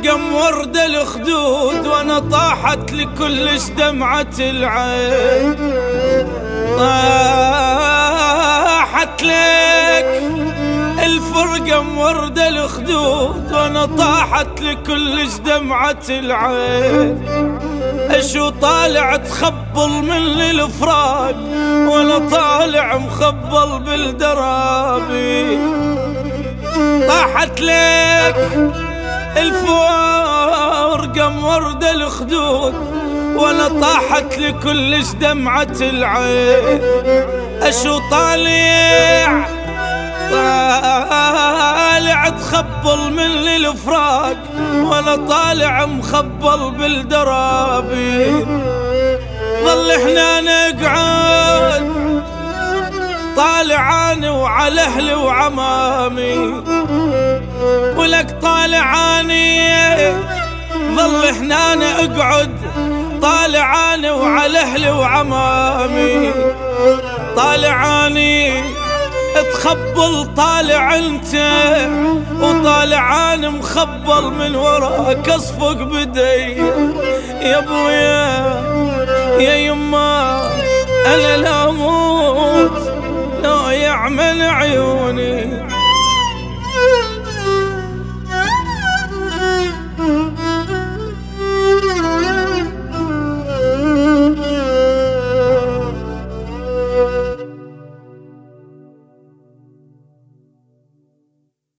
الفرقة مورد الخدود وأنا طاحت لكلش دمعة العين. طاحت لك الفرقة مورد الخدود وأنا طاحت لكلش دمعة العين. أشو طالع تخبل من الفراق وأنا طالع مخبل بالدرابي. طاحت لك الخدود ولا طاحت لكلش دمعة العين. أشو طالع؟ طالع تخبل من الفراق ولا طالع مخبل بالدرابي. ظل إحنا نقعد طالعاني وعلى أهلي وعمامي. ولك طالعاني ظل إحنا نقعد طالعاني وعلى أهلي وعمامي. طالعاني تخبل طالع انت وطالعان مخبل من وراك اصفق بدي. يا ابويا يا يما أنا لا أموت لا يعمل عيوني.